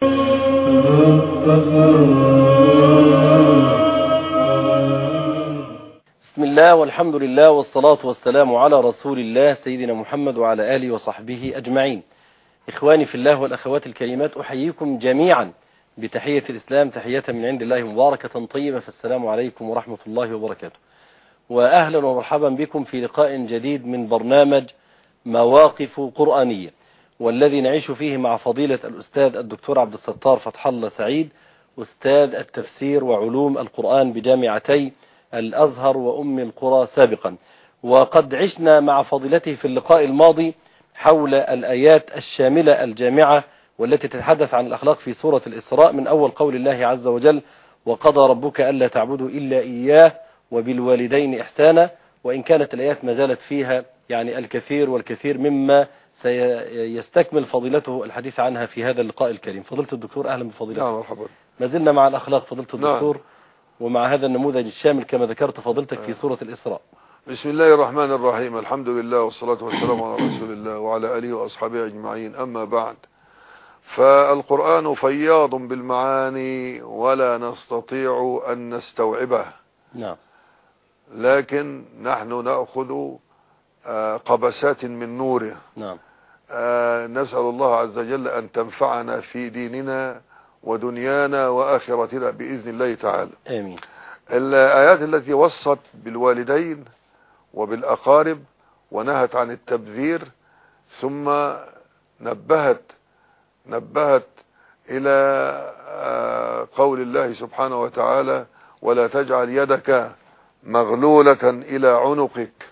بسم الله والحمد لله والصلاة والسلام على رسول الله سيدنا محمد وعلى آله وصحبه أجمعين. إخواني في الله والأخوات الكريمات أحييكم جميعا بتحية الإسلام تحية من عند الله مباركة طيبة فالسلام عليكم ورحمة الله وبركاته. وأهلا ومرحبا بكم في لقاء جديد من برنامج مواقف قرآنية. والذي نعيش فيه مع فضيلة الأستاذ الدكتور عبد الستار فتح الله سعيد أستاذ التفسير وعلوم القرآن بجامعتي الأزهر وأم القرى سابقا. وقد عشنا مع فضيلته في اللقاء الماضي حول الآيات الشاملة الجامعة والتي تتحدث عن الأخلاق في سورة الإسراء من أول قول الله عز وجل وقضى ربك ألا تعبدوا إلا إياه وبالوالدين إحسانا وإن كانت الآيات ما زالت فيها يعني الكثير والكثير مما سيستكمل فضيلته الحديث عنها في هذا اللقاء الكريم. فضيلة الدكتور أهلا بفضيلته نعم مرحبا. ما زلنا مع الأخلاق فضيلة نعم. الدكتور. ومع هذا النموذج الشامل كما ذكرت فضيلتك في سورة الإسراء. بسم الله الرحمن الرحيم. الحمد لله والصلاة والسلام على رسول الله وعلى آله وأصحابه أجمعين. أما بعد فالقرآن فياض بالمعاني ولا نستطيع أن نستوعبه نعم. لكن نحن نأخذ آه، قبسات من نوره. نعم. آه، نسأل الله عز وجل أن تنفعنا في ديننا ودنيانا وآخرتنا بإذن الله تعالى. آمين. الآيات التي وصت بالوالدين وبالأقارب ونهت عن التبذير ثم نبهت نبهت إلى آه، قول الله سبحانه وتعالى ولا تجعل يدك مغلولة إلى عنقك.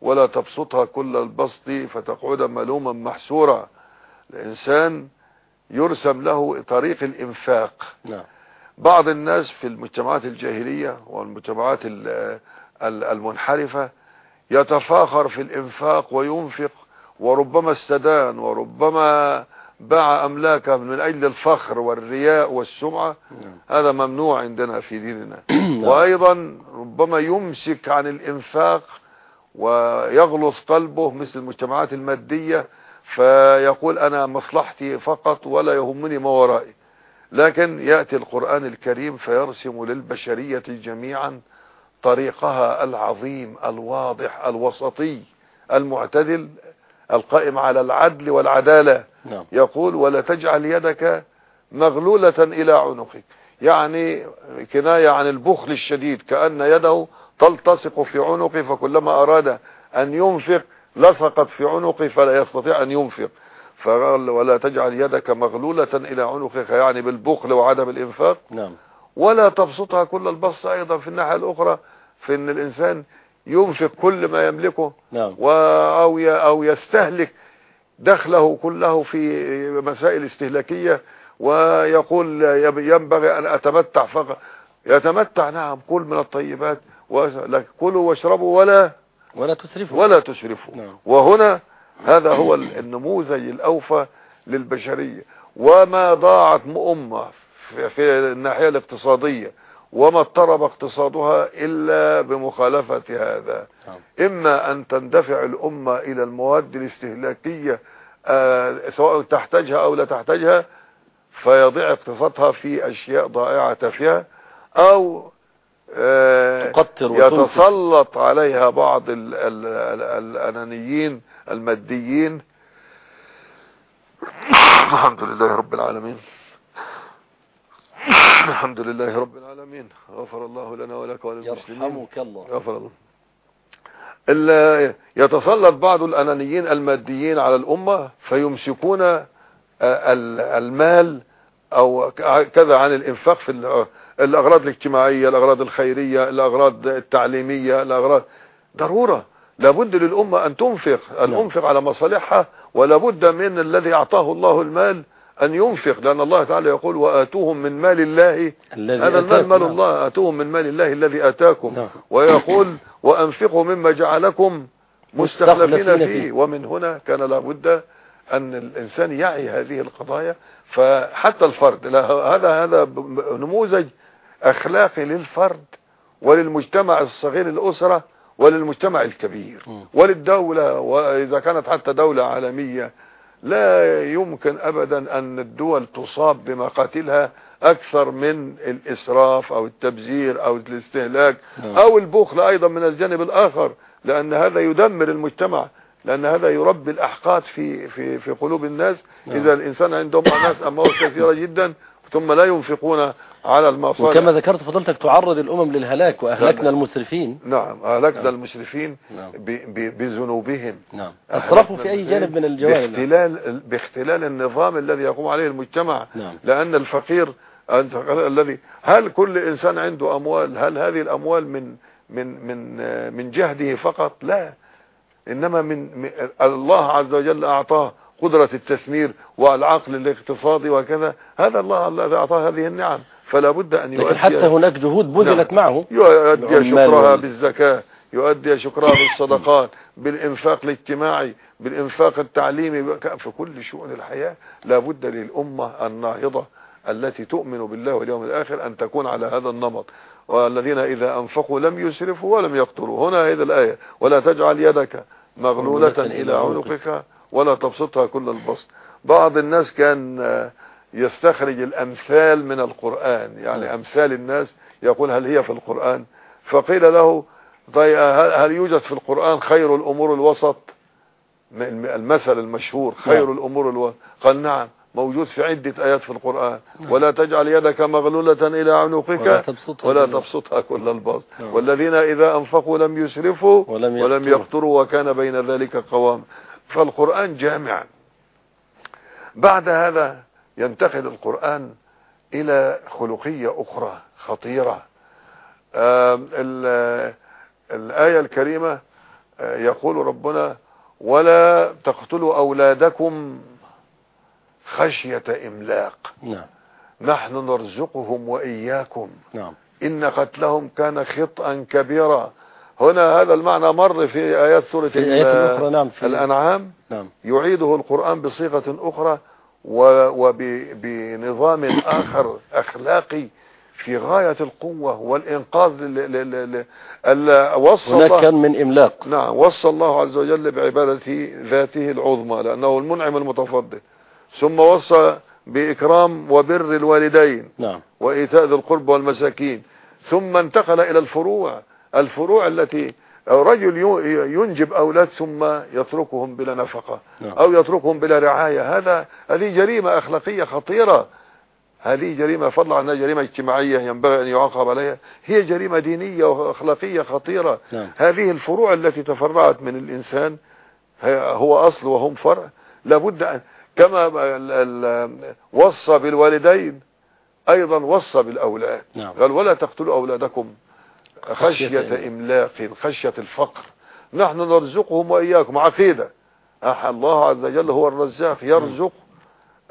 ولا تبسطها كل البسط فتقعد ملوما محسورا الإنسان يرسم له طريق الإنفاق. نعم. بعض الناس في المجتمعات الجاهلية والمجتمعات ال- ال- المنحرفة يتفاخر في الإنفاق وينفق وربما استدان وربما باع أملاكه من أجل الفخر والرياء والسمعة. نعم. هذا ممنوع عندنا في ديننا. نعم. وأيضا ربما يمسك عن الإنفاق ويغلص قلبه مثل المجتمعات المادية فيقول أنا مصلحتي فقط ولا يهمني ما ورائي. لكن يأتي القرآن الكريم فيرسم للبشرية جميعا طريقها العظيم الواضح الوسطي المعتدل القائم على العدل والعدالة. نعم. يقول ولا تجعل يدك مغلولة إلى عنقك. يعني كناية عن البخل الشديد كأن يده تلتصق في عنقه فكلما أراد أن ينفق لصقت في عنقه فلا يستطيع أن ينفق. فقال ولا تجعل يدك مغلولة إلى عنقك يعني بالبخل وعدم الإنفاق. نعم. ولا تبسطها كل البسط أيضا في الناحية الأخرى في أن الإنسان ينفق كل ما يملكه نعم. أو أو يستهلك دخله كله في مسائل استهلاكية ويقول ينبغي أن أتمتع فقط. يتمتع نعم كل من الطيبات كلوا واشربوا ولا ولا تسرفوا. ولا تسرفوا. نعم. وهنا هذا هو ال- النموذج الأوفى للبشرية. وما ضاعت أمة في- في الناحية الاقتصادية وما اضطرب اقتصادها إلا بمخالفة هذا. نعم. إما أن تندفع الأمة إلى المواد الاستهلاكية آه، سواء تحتاجها أو لا تحتاجها فيضيع اقتصادها في أشياء ضائعة تافهة أو آه، تقتر وتنفق. يتسلط عليها بعض ال ال ال الأنانيين الماديين. الحمد لله رب العالمين. الحمد لله رب العالمين. غفر الله لنا ولك وللمسلمين. يرحمك الله. غفر الله. ال- يتسلط بعض الأنانيين الماديين على الأمة فيمسكون آه، ال- المال أو ك- كذا عن الإنفاق في ال- الأغراض الاجتماعية الأغراض الخيرية الأغراض التعليمية الأغراض ضرورة لابد للأمة أن تنفق أن نعم. أنفق على مصالحها ولابد من الذي أعطاه الله المال أن ينفق لأن الله تعالى يقول وآتوهم من مال الله هذا المال. مال. الله آتوهم من مال الله الذي آتاكم نعم. ويقول وأنفقوا مما جعلكم مستخلفين فيه. ومن هنا كان لابد أن الإنسان يعي هذه القضايا فحتى الفرد هذا هذا نموذج أخلاقي للفرد وللمجتمع الصغير الأسرة وللمجتمع الكبير مم. وللدولة وإذا كانت حتى دولة عالمية لا يمكن ابدا أن الدول تصاب بمقاتلها أكثر من الإسراف أو التبذير أو الاستهلاك نعم. أو البخل أيضا من الجانب الآخر لأن هذا يدمر المجتمع لأن هذا يربي الأحقاد في في في قلوب الناس نعم. إذا الإنسان عنده ناس أموال كثيرة جدا ثم لا ينفقون على المصالح وكما ذكرت فضلتك تعرض الأمم للهلاك وأهلكنا نعم. المسرفين نعم أهلكنا نعم. المسرفين نعم. بذنوبهم نعم أسرفوا في أي جانب من الجوانب. باختلال باختلال النظام الذي يقوم عليه المجتمع نعم لأن الفقير الذي هل كل إنسان عنده أموال هل هذه الأموال من من من آه، من جهده فقط لا إنما من الله عز وجل أعطاه قدرة التثمير والعقل الاقتصادي وكذا. هذا الله الذي أعطاه هذه النعم. فلا بد لكن يؤدي حتى هناك جهود بذلت معه. يؤدي العمال شكرها بالزكاة يؤدي شكرها بالصدقات بالإنفاق الاجتماعي بالإنفاق التعليمي. في كل شؤون الحياة لا بد للأمة الناهضة التي تؤمن بالله واليوم الآخر أن تكون على هذا النمط. والذين إذا أنفقوا لم يسرفوا ولم يقتروا هنا هذه الآية. ولا تجعل يدك مغلولة إلى عنقك ولا تبسطها كل البسط. بعض الناس كان يستخرج الأمثال من القرآن يعني نعم. أمثال الناس يقول هل هي في القرآن؟ فقيل له طيب هل يوجد في القرآن خير الأمور الوسط؟ المثل المشهور خير نعم. الأمور الوسط قال نعم. موجود في عدة آيات في القرآن نعم. ولا تجعل يدك مغلولة إلى ولا عنقك تبسطها ولا تبسطها كل البسط نعم. والذين إذا أنفقوا لم يسرفوا ولم ولم يقتروا. يقتروا وكان بين ذلك قوام فالقرآن جامع بعد هذا ينتقل القرآن إلى خلقية أخرى خطيرة الآية الكريمة آه، يقول ربنا ولا تقتلوا أولادكم خشية إملاق. نعم. نحن نرزقهم وإياكم. نعم. إن قتلهم كان خطأ كبيرا. هنا هذا المعنى مر في آيات سورة في آيات ال- أخرى نعم في الأنعام. نعم. يعيده القرآن بصيغة أخرى وبنظام آخر أخلاقي في غاية القوة والإنقاذ ل- ل- ل- ل- ال- وصى هناك كان من إملاق. نعم وصى الله عز وجل بعبادة ذاته العظمى لأنه المنعم المتفضل. ثم وصى بإكرام وبر الوالدين نعم. وإيتاء ذي القرب والمساكين. ثم انتقل إلى الفروع. الفروع التي رجل ينجب أولاد ثم يتركهم بلا نفقة نعم. أو يتركهم بلا رعاية. هذا هذه جريمة أخلاقية خطيرة. هذه جريمة فضلا عنها جريمة اجتماعية ينبغي أن يعاقب عليها. هي جريمة دينية وأخلاقية خطيرة. نعم. هذه الفروع التي تفرعت من الإنسان هو أصل وهم فرع. لابد أن كما وصى بالوالدين أيضا وصى بالأولاد. نعم. قال ولا تقتلوا أولادكم خشية إملاق خشية الفقر. نحن نرزقهم وإياكم. عقيدة. الله عز وجل هو الرزاق يرزق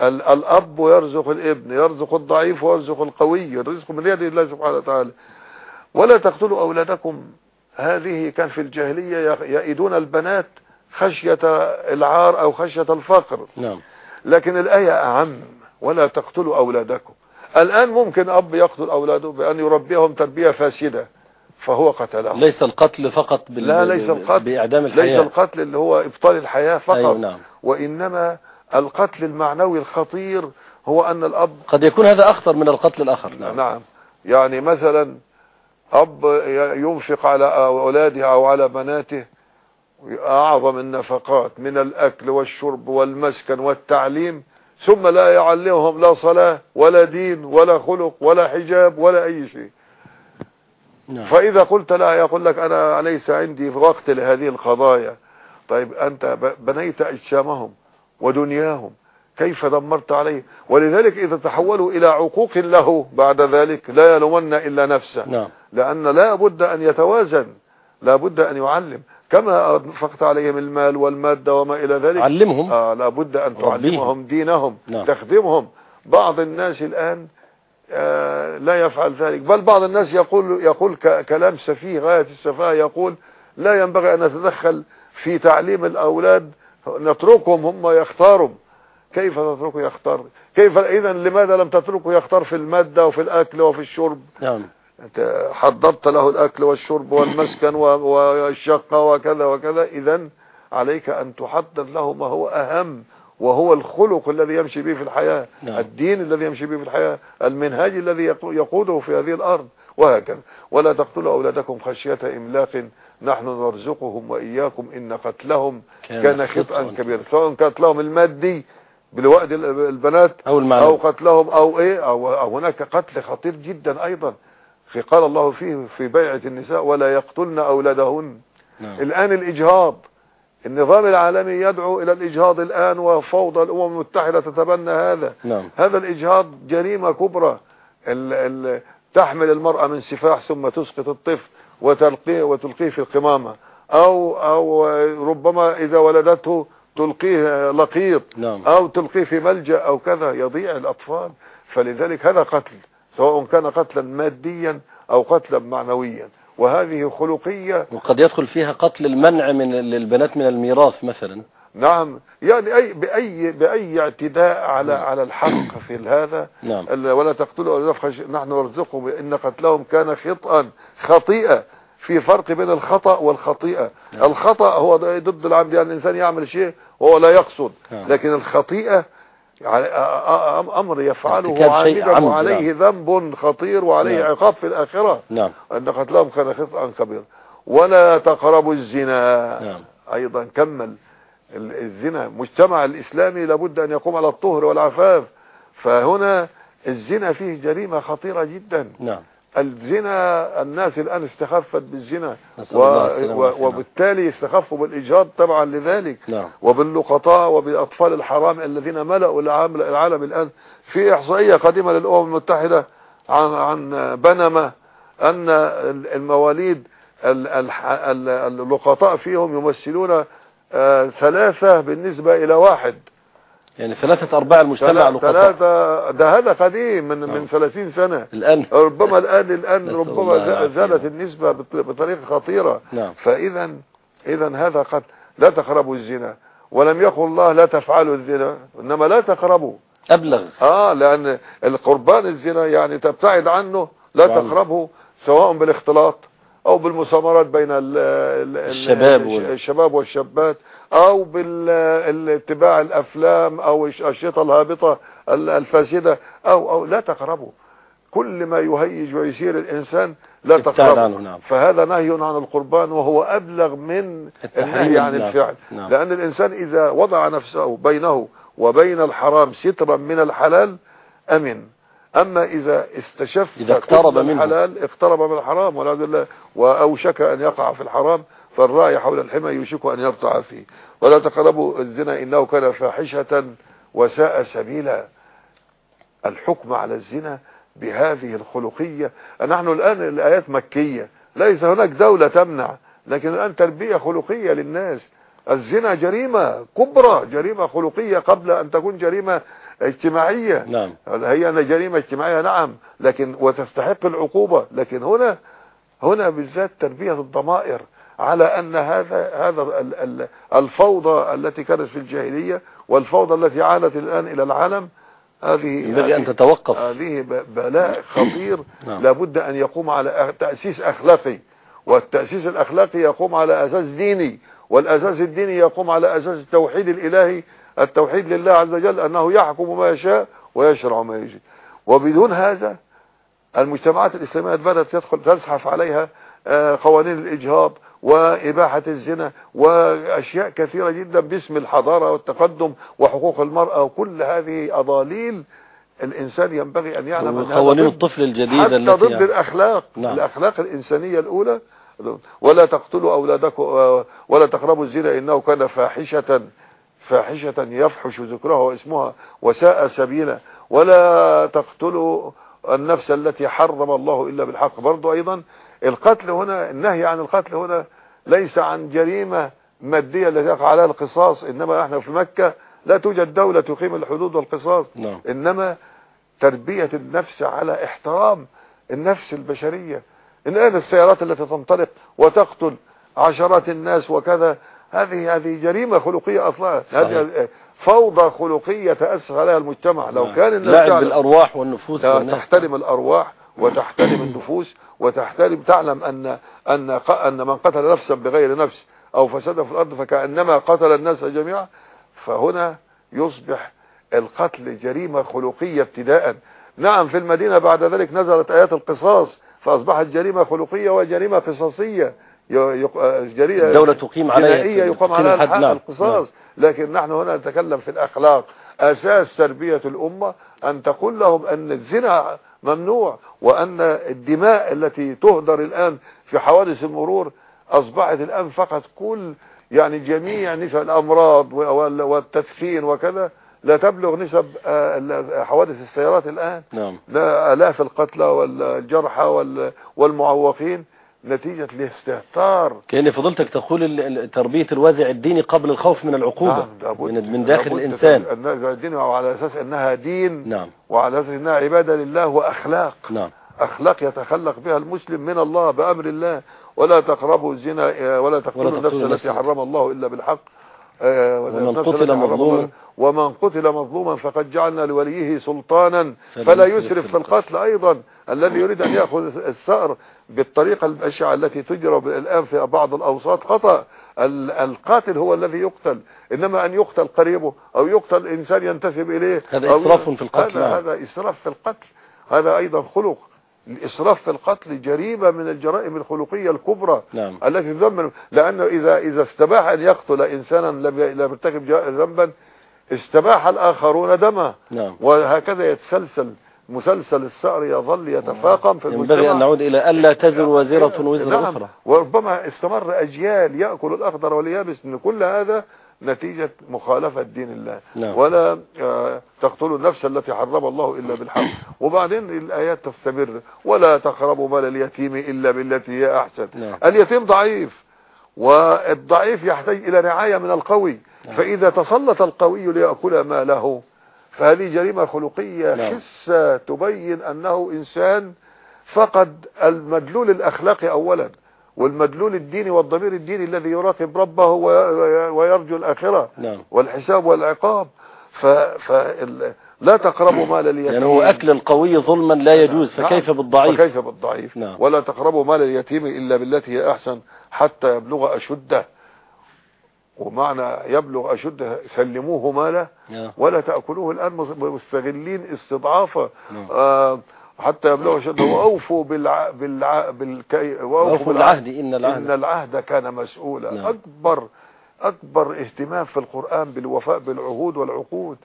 ال- الأب ويرزق الابن يرزق الضعيف ويرزق القوي الرزق من يد الله سبحانه وتعالى. ولا تقتلوا أولادكم. هذه كان في الجاهلية يئدون البنات خشية العار أو خشية الفقر. نعم. لكن الآية أعم ولا تقتلوا أولادكم. الآن ممكن أب يقتل أولاده بأن يربيهم تربية فاسدة فهو قتلهم. ليس القتل فقط بال... لا ليس القتل. بإعدام ليس الحياة. القتل اللي هو إبطال الحياة فقط. أيوة نعم. وإنما القتل المعنوي الخطير هو أن الأب قد يكون هذا أخطر من القتل الآخر نعم. نعم. يعني مثلا أب ينفق على أولاده أو على بناته أعظم النفقات من الأكل والشرب والمسكن والتعليم ثم لا يعلمهم لا صلاة ولا دين ولا خلق ولا حجاب ولا أي شيء. نعم. فإذا قلت لا يقول لك أنا ليس عندي وقت لهذه القضايا. طيب أنت بنيت أجسامهم ودنياهم كيف دمرت عليه ولذلك إذا تحولوا إلى عقوق له بعد ذلك لا يلومن إلا نفسه. نعم. لأن لا بد أن يتوازن لا بد أن يعلم. كما أنفقت عليهم المال والمادة وما إلى ذلك. علمهم. آه لا بد أن. تعلمهم دينهم نعم. تخدمهم. بعض الناس الآن آه لا يفعل ذلك. بل بعض الناس يقول يقول كلام سفيه غاية السفاهة يقول لا ينبغي أن نتدخل في تعليم الأولاد نتركهم هم يختاروا. كيف تتركه يختار؟ كيف إذا لماذا لم تتركه يختار في المادة وفي الأكل وفي الشرب؟ نعم. حضرت له الأكل والشرب والمسكن والشقة وكذا وكذا إذا عليك أن تحضر له ما هو أهم وهو الخلق الذي يمشي به في الحياة نعم. الدين الذي يمشي به في الحياة المنهاج الذي يقو- يقوده في هذه الأرض وهكذا. ولا تقتلوا أولادكم خشية إملاق نحن نرزقهم وإياكم إن قتلهم كان خطأ كبيرا سواء قتلهم المادي بالوقت ال- البنات أو المعنى أو قتلهم أو إيه أو, أو هناك قتل خطير جدا أيضا. في قال الله فيه في بيعة النساء ولا يقتلن أولادهن. نعم. الآن الإجهاض النظام العالمي يدعو إلى الإجهاض الآن وفوضى الأمم المتحدة تتبنى هذا. نعم. هذا الإجهاض جريمة كبرى. ال ال تحمل المرأة من سفاح ثم تسقط الطفل وتلقيه وتلقيه في القمامة. أو أو ربما إذا ولدته تلقيه لقيط. نعم. أو تلقيه في ملجأ أو كذا يضيع الأطفال. فلذلك هذا قتل. سواء كان قتلا ماديا أو قتلا معنويا. وهذه خلقية وقد يدخل فيها قتل المنع من للبنات من الميراث مثلا. نعم. يعني اي باي بأي اعتداء على نعم. على الحق في هذا. نعم. ولا تقتلوا أولادكم نحن نرزقهم إن قتلهم كان خطأ خطيئة في فرق بين الخطأ والخطيئة. نعم. الخطأ هو ضد العمد يعني الإنسان يعمل شيء وهو لا يقصد. نعم. لكن الخطيئة أمر يفعله عامدا وعليه ذنب خطير وعليه نعم. عقاب في الآخرة. نعم. أن قتلهم كان خطأ كبيرا ولا تقربوا الزنا. نعم. أيضا كمل. ال- الزنا مجتمع الإسلامي لابد أن يقوم على الطهر والعفاف. فهنا الزنا فيه جريمة خطيرة جدا. نعم. الزنا الناس الآن استخفت بالزنا و... و... وبالتالي استخفوا بالاجهاض طبعا لذلك. نعم. وباللقطاء وبالأطفال الحرام الذين ملأوا العالم, العالم الآن. في إحصائية قديمة للأمم المتحدة عن عن بنما أن المواليد اللقطاء فيهم يمثلون آه، ثلاثة بالنسبة إلى واحد. يعني ثلاثة أرباع المجتمع لقطاء ثلاثة ده هذا قديم من نعم. من 30 سنة. الآن. ربما الان نسأل ربما. زادت النسبة بط- بطريقة خطيرة. نعم. فاذا اذا هذا قد لا تقربوا الزنا. ولم يقل الله لا تفعلوا الزنا إنما لا تقربوا. أبلغ. آه لأن القربان الزنا يعني تبتعد عنه لا. تقربه سواء بالاختلاط أو بالمسامرات بين ال ال ال- الشباب الشباب والشابات. أو بالاتباع الأفلام أو الشيطه الهابطة ال- الفاسدة أو أو لا تقربه كل ما يهيج ويثير الإنسان لا عنه نعم. فهذا نهي عن القربان وهو أبلغ من النهي عن نعم. الفعل. نعم. لأن الإنسان إذا وضع نفسه بينه وبين الحرام سترا من الحلال أمن. أما إذا استشف إذا اقترب منه. الحلال اقترب من الحرام والعياذ بالله وأوشك أن يقع في الحرام فالراعي حول الحمى يوشك أن يرتع فيه. ولا تقربوا الزنا إنه كان فاحشة وساء سبيلا. الحكم على الزنا بهذه الخلقية. نحن الآن الآيات مكية. ليس هناك دولة تمنع. لكن الآن تربية خلقية للناس. الزنا جريمة كبرى جريمة خلقية قبل أن تكون جريمة اجتماعية. نعم. هي جريمة اجتماعية نعم. لكن وتستحق العقوبة. لكن هنا هنا بالذات تربية الضمائر. على أن هذا هذا ال- ال- الفوضى التي كانت في الجاهلية والفوضى التي عادت الآن إلى العالم هذه ينبغي أن تتوقف. هذه بلاء خطير. نعم. لابد أن يقوم على تأسيس أخلاقي. والتأسيس الأخلاقي يقوم على أساس ديني والأساس الديني يقوم على أساس التوحيد الإلهي التوحيد لله عز وجل أنه يحكم ما يشاء ويشرع ما يجي وبدون هذا المجتمعات الإسلامية بدأت تدخل تزحف عليها آه، قوانين الإجهاض وإباحة الزنا وأشياء كثيرة جدا باسم الحضارة والتقدم وحقوق المرأة وكل هذه أضاليل الإنسان ينبغي أن يعلم أنها وقوانين ضد- الطفل الجديدة حتى التي ضد يعني. الأخلاق. نعم. الأخلاق الإنسانية الأولى. ولا تقتلوا أولادكم ولا تقربوا الزنا إنه كان فاحشة فاحشة يفحش ذكرها واسمها وساء سبيلا. ولا تقتلوا النفس التي حرم الله إلا بالحق. برضو أيضا القتل هنا النهي عن القتل هنا ليس عن جريمة مادية التي يقع عليها القصاص إنما إحنا في مكة لا توجد دولة تقيم الحدود والقصاص نعم. إنما تربية النفس على احترام النفس البشرية. الآن السيارات التي تنطلق وتقتل عشرات الناس وكذا هذه هذه جريمة خلقية أصلا. هذه فوضى خلقية تأسس عليها المجتمع. لو نعم. كان الناس لعب تعلم- بالأرواح والنفوس. تحترم الأرواح وتحترم النفوس وتحترم تعلم أن أن أن من قتل نفسا بغير نفس أو فسد في الأرض فكأنما قتل الناس جميعا فهنا يصبح القتل جريمة خلقية ابتداء نعم في المدينة بعد ذلك نزلت آيات القصاص فأصبحت جريمة خلقية وجريمة قصاصية جريمة الدولة تقيم عليها يقام عليها الحد نعم. القصاص نعم. لكن نحن هنا نتكلم في الأخلاق أساس تربية الأمة أن تقول لهم أن الزنا ممنوع وأن الدماء التي تهدر الآن في حوادث المرور أصبحت الآن فقط كل يعني جميع نسب الأمراض والتدخين وكذا لا تبلغ نسب آه، حوادث السيارات الآن نعم. لا آلاف القتلى والجرحى والمعوقين نتيجة الاستهتار. كأن فضلتك تقول تربية الوازع الديني قبل الخوف من العقوبة نعم من, من داخل الإنسان. الدين وعلى أساس أنها دين نعم. وعلى أساس أنها عبادة لله وأخلاق. نعم. أخلاق يتخلق بها المسلم من الله بأمر الله. ولا تقربوا الزنا ولا تقتلوا النفس التي حرم الله إلا بالحق. آه، ومن قتل مظلوما. ومن قتل مظلوما فقد جعلنا لوليه سلطانا فلا يسرف في القتل أيضا. الذي يريد أن يأخذ الثأر بالطريقة البشعه التي تجرى الآن في بعض الأوساط خطأ. القاتل هو الذي يقتل. إنما أن يقتل قريبه أو يقتل إنسان ينتسب إليه هذا إسراف في القتل هذا, هذا إسراف في القتل. هذا أيضا خلق. الإسراف في القتل جريمة من الجرائم الخلقية الكبرى نعم. التي تذمن لأنه إذا إذا استباح أن يقتل إنسانا لم يرتكب ذنبا استباح الآخرون دمه نعم. وهكذا يتسلسل مسلسل السأر يظل يتفاقم في المجتمع ينبغي أن نعود إلى ألا تزر وزيرة وزر نعم. أخرى وربما استمر أجيال يأكل الأخضر واليابس إن كل هذا نتيجة مخالفة دين الله نعم. ولا آه، تقتلوا النفس التي حرم الله إلا بالحق وبعدين الآيات تستمر ولا تقربوا مال اليتيم إلا بالتي هي أحسن نعم. اليتيم ضعيف والضعيف يحتاج إلى رعاية من القوي نعم. فإذا تسلط القوي ليأكل ماله فهذه جريمة خلقية نعم. حسة تبين أنه إنسان فقد المدلول الأخلاقي أولا والمدلول الديني والضمير الديني الذي يراقب ربه ويرجو الآخرة نعم. والحساب والعقاب ف... ف... لا تقربوا مال اليتيم يعني هو أكل القوي ظلما لا يجوز نعم. فكيف بالضعيف فكيف بالضعيف نعم. ولا تقربوا مال اليتيم إلا بالتي هي أحسن حتى يبلغ أشده ومعنى يبلغ أشده سلموه ماله نعم. ولا تأكلوه الآن مستغلين استضعافه نعم. آه حتى يبلغ شده. وأوفوا بالع... بالع... بالكي... وأوفوا بالعهد. إن العهد. إن العهد كان مسؤولا. نعم. أكبر أكبر اهتمام في القرآن بالوفاء بالعهود والعقود.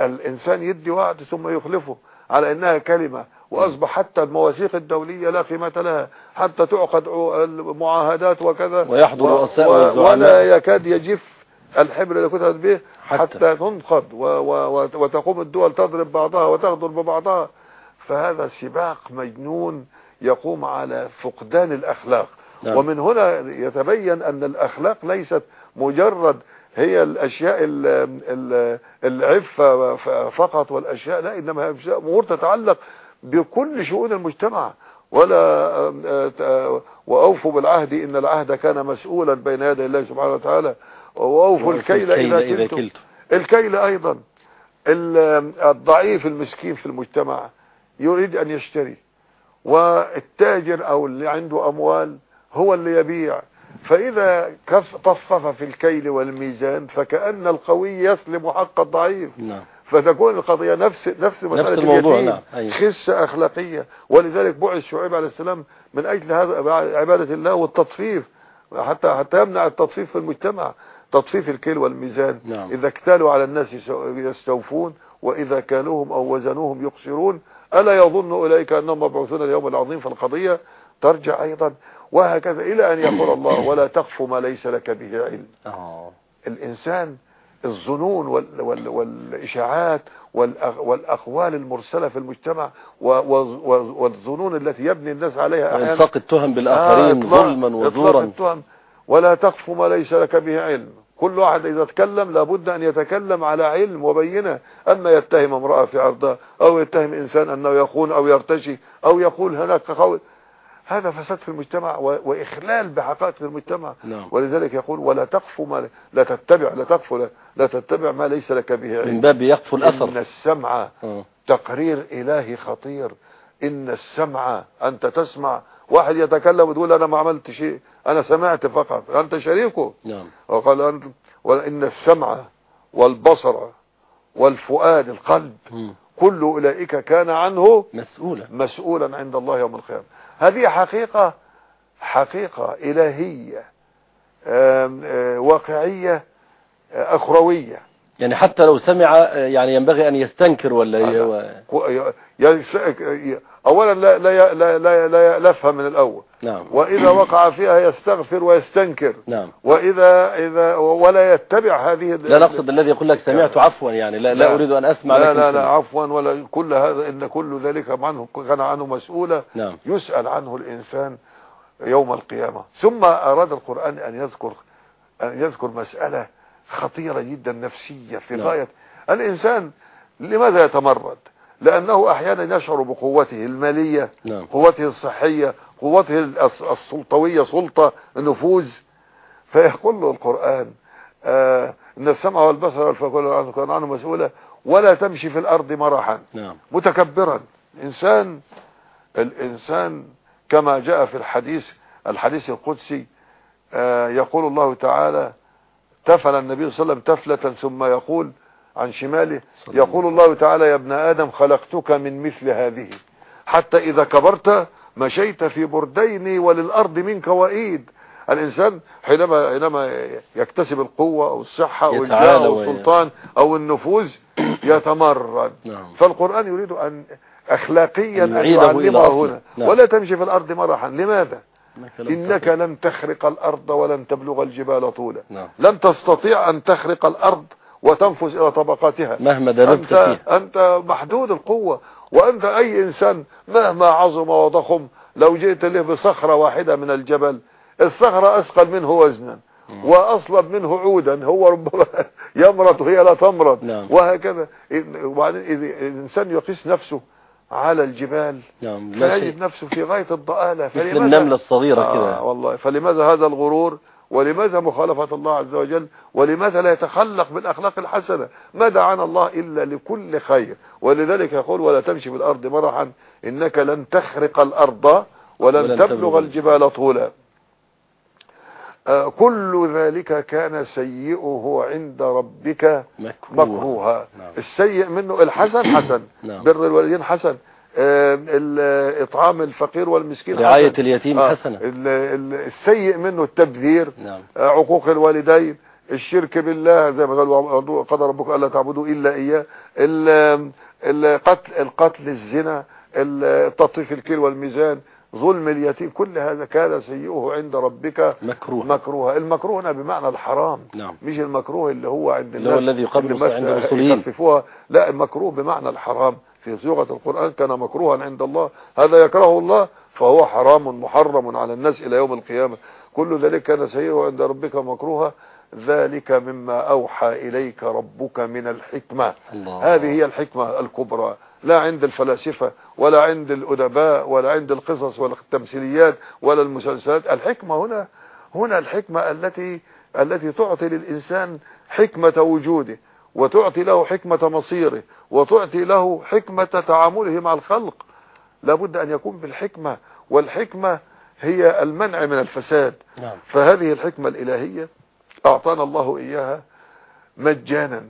الإنسان يدي وعد ثم يخلفه على إنها كلمة. وأصبح حتى المواثيق الدولية لا قيمة لها. حتى تعقد المعاهدات وكذا. ويحضر رؤساء و... ولا يكاد يجف الحبر اللي كتبت به حتى, حتى تنقض. و... و... وتقوم الدول تضرب بعضها وتغدر ببعضها. فهذا سباق مجنون يقوم على فقدان الأخلاق. نعم. ومن هنا يتبين أن الأخلاق ليست مجرد هي الأشياء العفة فقط والأشياء لا إنما هي أمور تتعلق بكل شؤون المجتمع. ولا وأوفوا بالعهد إن العهد كان مسؤولا بين يدي الله سبحانه وتعالى. وأوفوا الكيل إذا كلتم. الكيل أيضا. الضعيف المسكين في المجتمع. يريد أن يشتري. والتاجر أو اللي عنده أموال هو اللي يبيع. فإذا طفف في الكيل والميزان فكأن القوي يسلم حق الضعيف. نعم. فتكون القضية نفس نفس مسألة نفس الموضوع نعم. أيوه. خسة أخلاقية. ولذلك بعث شعيب عليه السلام من أجل هذا عبادة الله والتطفيف. حتى حتى يمنع التطفيف في المجتمع. تطفيف الكيل والميزان. نعم. إذا اكتالوا على الناس يستوفون. وإذا كالوهم أو وزنوهم يقصرون ألا يظن أولئك أنهم مبعوثون اليوم العظيم فالقضية ترجع أيضا. وهكذا إلى أن يقول الله ولا تخف ما ليس لك به علم. آه. الإنسان الظنون وال وال والإشاعات والأقوال المرسلة في المجتمع والظنون التي يبني الناس عليها أحيانا. التهم بالآخرين آه ظلما وزورا. ولا تخف ما ليس لك به علم. كل واحد إذا تكلم لابد أن يتكلم على علم وبينه أما يتهم امرأة في عرضها أو يتهم إنسان أنه يخون أو يرتشي أو يقول هناك قول هذا فساد في المجتمع وإخلال بحقائق المجتمع. نعم. ولذلك يقول ولا تقف ما لا تتبع لا تقف لا, لا تتبع ما ليس لك به علم. من باب يقف الأثر. إن السمع آه. تقرير إلهي خطير. إن السمع أنت تسمع واحد يتكلم وتقول أنا ما عملت شيء أنا سمعت فقط. أنت شريكه. نعم. وقال أنت وإن السمع والبصر والفؤاد القلب مم. كل أولئك كان عنه مسؤولة مسؤولا عند الله يوم القيامة. هذه حقيقة إلهية آم، آه، واقعية آه، أخروية. يعني حتى لو سمع آه، يعني ينبغي أن يستنكر ولا أولا لا لا لا لا, لا, لا يفهم من الأول. نعم. وإذا وقع فيها يستغفر ويستنكر. نعم. وإذا إذا ولا يتبع هذه لا نقصد الذي يقول لك سمعت عفوا يعني. لا, لا لا. أريد أن أسمع لا لكن لا لا سمعت. عفوا ولا كل هذا إن كل ذلك عنه كان عنه مسؤولا. نعم. يسأل عنه الإنسان يوم القيامة. ثم أراد القرآن أن يذكر أن يذكر مسألة خطيرة جدا نفسية في نعم. غاية. الإنسان لماذا يتمرد؟ لأنه أحيانا يشعر بقوته المالية نعم. قوته الصحية قوته الس- السلطوية سلطة نفوذ. فيقول له القرآن آه إن السمع والبصر والفكر كان عنه مسؤولة ولا تمشي في الأرض مرحا نعم. متكبرا. إنسان الإنسان كما جاء في الحديث الحديث القدسي آه يقول الله تعالى تفل النبي صلى الله عليه وسلم تفلة ثم يقول عن شماله يقول الله تعالى يا ابن آدم خلقتك من مثل هذه. حتى إذا كبرت مشيت في بردين وللأرض منك وإيد الإنسان حينما حينما يكتسب القوة أو الصحة أو الجاه أو السلطان أو النفوذ يتمرد. نعم. فالقرآن يريد أن أخلاقيا أن يعلمه. هنا. نعم. ولا تمشي في الأرض مرحا. لماذا؟ إنك. لن تخرق الأرض ولن تبلغ الجبال طولا. نعم. لن تستطيع أن تخرق الأرض وتنفذ إلى طبقاتها. مهما دربت أنت, فيه أنت محدود القوة وأنت أي إنسان مهما عظم وضخم لو جئت له بصخرة واحدة من الجبل الصخرة أثقل منه وزنا وأصلب منه عودا هو ربما يمرض وهي لا تمرض نعم. وهكذا. وبعدين إذا الإنسان يقيس نفسه على الجبال نعم فيجد نفسه في غاية الضآلة مثل فلماذا- النملة الصغيرة آه كده. والله. فلماذا هذا الغرور؟ ولماذا مخالفة الله عز وجل؟ ولماذا لا يتخلق بالأخلاق الحسنة؟ ما دعانا الله إلا لكل خير. ولذلك يقول ولا تمشي في الأرض مرحا إنك لن تخرق الأرض ولن, ولن تبلغ الجبال طولا. آه كل ذلك كان سيئه عند ربك مكروه مكروها. نعم. السيء منه الحسن حسن. نعم. بر الوالدين حسن. آه، إطعام الفقير والمسكين رعاية حسن. اليتيم آه، ال- السيء منه التبذير نعم. آه، عقوق الوالدين الشرك بالله زي ما قال قضى ربك ألا تعبدوا إلا إياه ال- القتل القتل الزنا ال- التطفيف الكيل والميزان ظلم اليتيم كل هذا كان سيئه عند ربك مكروه. مكروه المكروه هنا بمعنى الحرام. نعم. مش المكروه اللي هو عند اللي هو الذي اللي عند. يخففوها. لا المكروه بمعنى الحرام. في صيغة القرآن كان مكروها عند الله هذا يكرهه الله فهو حرام محرم على الناس إلى يوم القيامة. كل ذلك كان سيئه عند ربك مكروها. ذلك مما أوحى إليك ربك من الحكمة. الله. هذه هي الحكمة الكبرى. لا عند الفلاسفة ولا عند الأدباء ولا عند القصص ولا التمثيليات ولا المسلسلات. الحكمة هنا هنا الحكمة التي التي تعطي للإنسان حكمة وجوده. وتعطي له حكمة مصيره وتعطي له حكمة تعامله مع الخلق. لابد أن يكون بالحكمة والحكمة هي المنع من الفساد. نعم. فهذه الحكمة الإلهية أعطانا الله إياها مجانا.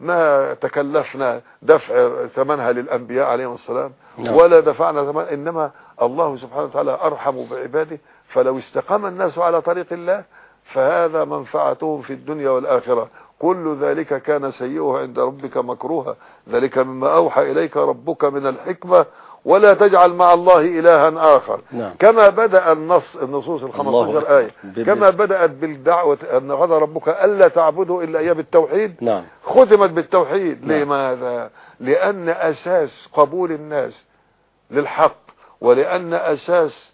ما تكلفنا دفع ثمنها للأنبياء عليهم السلام نعم. ولا دفعنا ثمن إنما الله سبحانه وتعالى أرحم بعباده. فلو استقام الناس على طريق الله فهذا منفعتهم في الدنيا والآخرة. كل ذلك كان سيئه عند ربك مكروها. ذلك مما أوحى إليك ربك من الحكمة ولا تجعل مع الله إلها آخر. نعم. كما بدأ النص النصوص ال الله 15 أكبر. آية. كما بدأت بالدعوة أن غضى ربك ألا تعبدوا إلا إياه بالتوحيد. نعم. ختمت بالتوحيد. نعم. لماذا؟ لأن أساس قبول الناس للحق ولأن أساس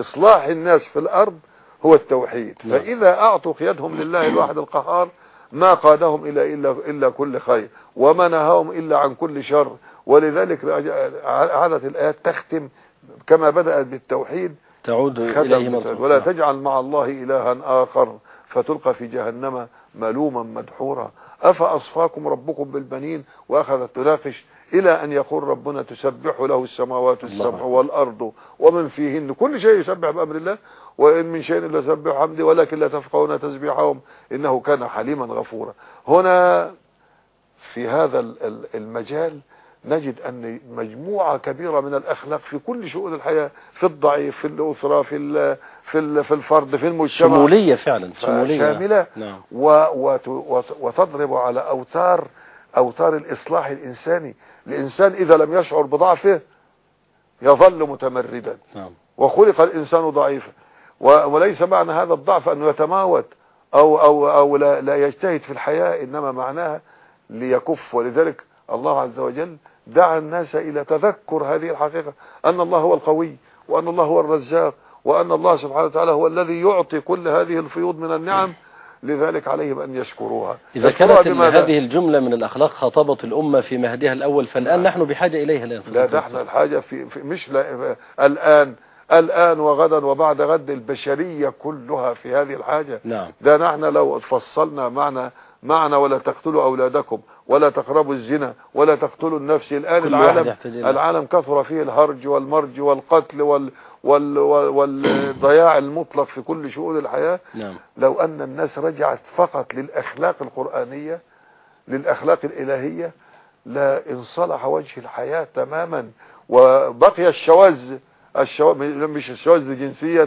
إصلاح الناس في الأرض هو التوحيد. نعم. فإذا أعطوا قيادهم لله الواحد القهار ما قادهم إلى إلا, إلا كل خير وما نهاهم إلا عن كل شر. ولذلك عادت الآيات تختم كما بدأت بالتوحيد. تعود إليه. مرة ولا أخرى. تجعل مع الله إلها آخر فتلقى في جهنم ملوما مدحورا. أفأصفاكم ربكم بالبنين؟ وأخذت تناقش إلى أن يقول ربنا تسبح له السماوات السبع والأرض ومن فيهن. كل شيء يسبح بأمر الله. وإن من شيء إلا سبح حمده ولكن لا تفقهون تسبيحهم إنه كان حليما غفورا. هنا في هذا ال- ال- المجال نجد أن مجموعة كبيرة من الأخلاق في كل شؤون الحياة في الضعيف في الأسرة في ال- في ال- في الفرد في المجتمع. شمولية فعلا شمولية. شاملة. نعم. وتضرب على أوتار أوتار الإصلاح الإنساني. الإنسان إذا لم يشعر بضعفه يظل متمردا. نعم. وخلق الإنسان ضعيفا. وليس معنى هذا الضعف أنه يتماوت أو, أو, أو لا, لا يجتهد في الحياة إنما معناها ليكف. ولذلك الله عز وجل دعا الناس إلى تذكر هذه الحقيقة أن الله هو القوي وأن الله هو الرزاق وأن الله سبحانه وتعالى هو الذي يعطي كل هذه الفيوض من النعم. لذلك عليهم أن يشكروها. إذا كانت؟ هذه الجملة من الأخلاق خاطبت الأمة في مهدها الأول فالآن نحن بحاجة إليها الآن. لا إحنا الحاجة في, في مش لا الآن الآن وغدا وبعد غد البشرية كلها في هذه الحاجة. نعم. ده نحن لو فصلنا معنى معنى ولا تقتلوا أولادكم ولا تقربوا الزنا ولا تقتلوا النفس. الآن العالم العالم كثر فيه الهرج والمرج والقتل وال وال وال والضياع المطلق في كل شؤون الحياة. نعم. لو أن الناس رجعت فقط للأخلاق القرآنية للأخلاق الإلهية لا انصلح وجه الحياة تماما. وبقي الشواذ الشواذ مش الشواذ جنسيا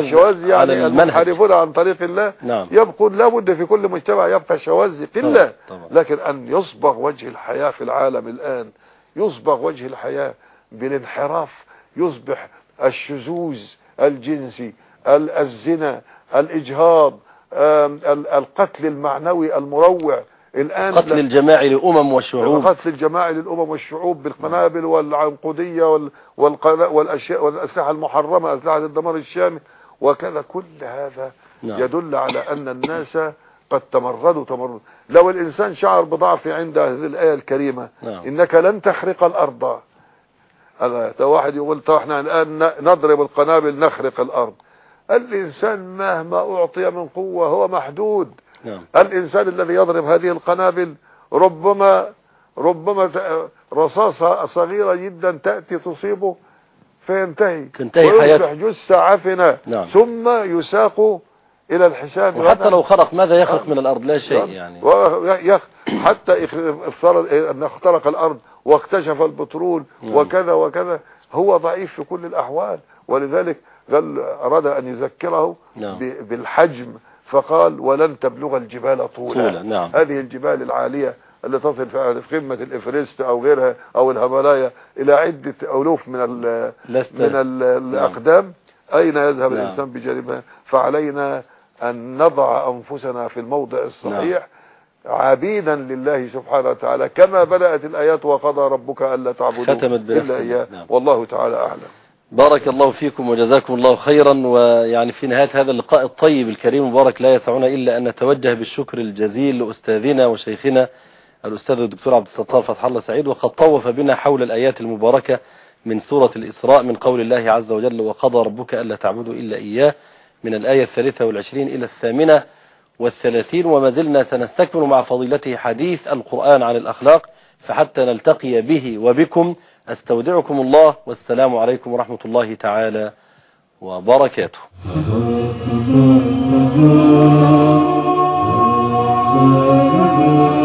الشواذ يعني. المنحرفون عن طريق الله نعم يبقون لابد في كل مجتمع يبقى شواذ قلة طبعا. لكن أن يصبغ وجه الحياة في العالم الآن يصبغ وجه الحياة بالانحراف يصبح الشذوذ الجنسي ال- الزنا الإجهاض آم، ال- القتل المعنوي المروع الآن قتل الجماعي لأمم وشعوب القتل الجماعي للأمم والشعوب بالقنابل والعنقودية والأشياء والأسلحة المحرمة أسلحة الدمار الشامل وكذا. كل هذا نعم. يدل على أن الناس قد تمردوا تمرد لو الإنسان شعر بضعف عند هذه الآية الكريمة نعم. إنك لن تخرق الأرض. ده واحد يقول طب إحنا الآن نضرب القنابل نخرق الأرض. الإنسان مهما أعطي من قوة هو محدود. نعم الإنسان الذي يضرب هذه القنابل ربما ربما رصاصة صغيرة جدا تأتي تصيبه فينتهي تنتهي حياته. جثة عفنة نعم. ثم يساق إلى الحساب وحتى. لو خرق ماذا يخرق آه. من الأرض لا شيء يعني ويخ حتى افترض أن اخترق الأرض واكتشف البترول نعم. وكذا وكذا هو ضعيف في كل الأحوال ولذلك قال أراد أن يذكره نعم. بالحجم فقال ولن تبلغ الجبال طولا. طولا نعم. هذه الجبال العالية اللي تصل في قمة الإفرست أو غيرها أو الهيمالايا إلى عدة ألوف من ال من ال الأقدام. أين يذهب نعم. الإنسان بجانبها؟ فعلينا أن نضع أنفسنا في الموضع الصحيح. عبيدا لله سبحانه وتعالى كما بدأت الآيات وقضى ربك ألا تعبدوا إلا إياه. نعم. والله تعالى أعلم. بارك الله فيكم وجزاكم الله خيرا. ويعني في نهاية هذا اللقاء الطيب الكريم المبارك لا يسعنا إلا أن نتوجه بالشكر الجزيل لأستاذنا وشيخنا الأستاذ الدكتور عبد الستار فتح الله سعيد. وقد طوف بنا حول الآيات المباركة من سورة الإسراء من قول الله عز وجل وقضى ربك ألا تعبدوا إلا إياه من الآية الثالثة والعشرين إلى الثامنة والثلاثين. وما زلنا سنستكمل مع فضيلته حديث القرآن عن الأخلاق فحتى نلتقي به وبكم. أستودعكم الله والسلام عليكم ورحمة الله تعالى وبركاته Thank you.